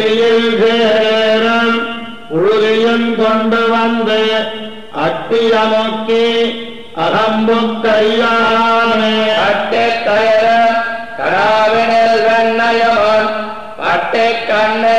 செயல்கேரம் உறுதியும் கொண்டு வந்த அத்திரமொக்கி அகம்பு கையானே. அட்டக்கயர கடாவினல் வெண்ணயமான் பட்டை கண்ணே